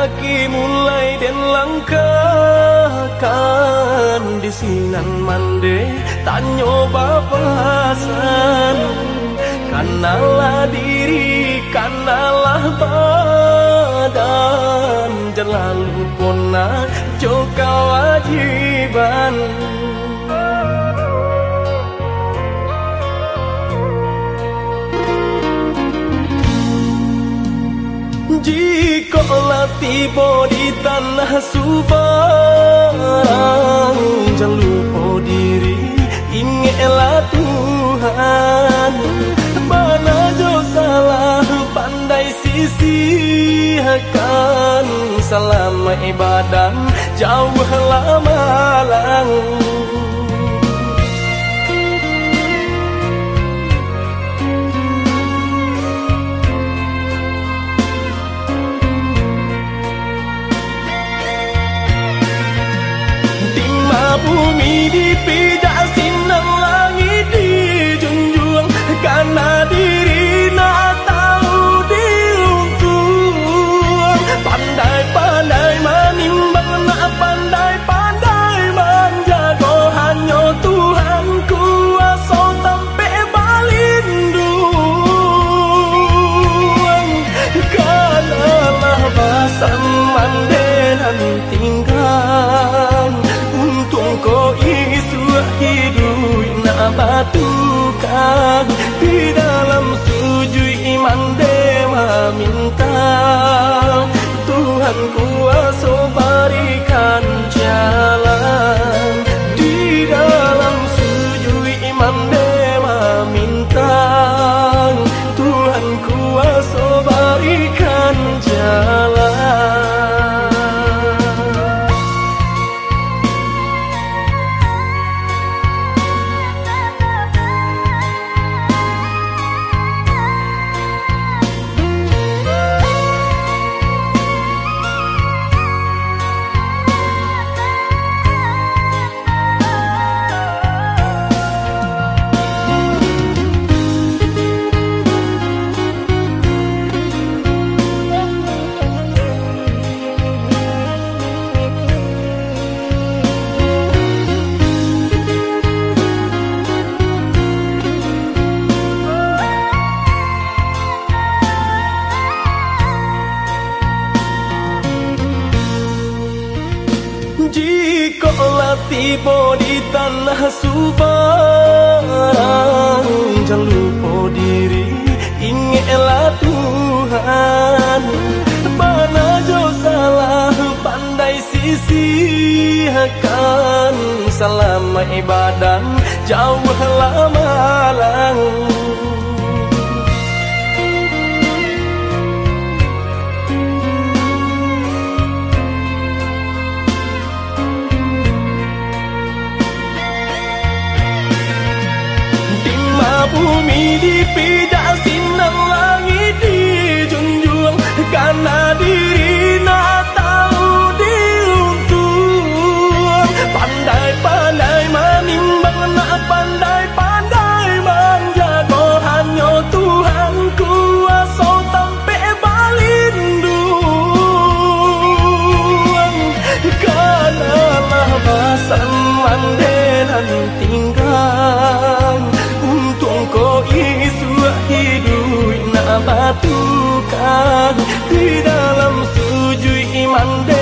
Kaki mulai dan langkahkan di sinan mande tanyo bapasan kanalah diri kanalah badan. Jelalu puna joka wajiban Jika tiba di tanah subang. Jangan lupa diri Ingatlah Tuhan. Mana jo salah pandai sisi akan Selama ibadah jauhlah malang comigo e pedir. Tuhan kuasa berikan Jika tiba di tanah subang Jangan lupa diri Ingatlah Tuhan. Mana jo salah pandai sisi akan Selama ibadah jauhlah malang أميلي في دعس الله nak batukan di dalam sujud iman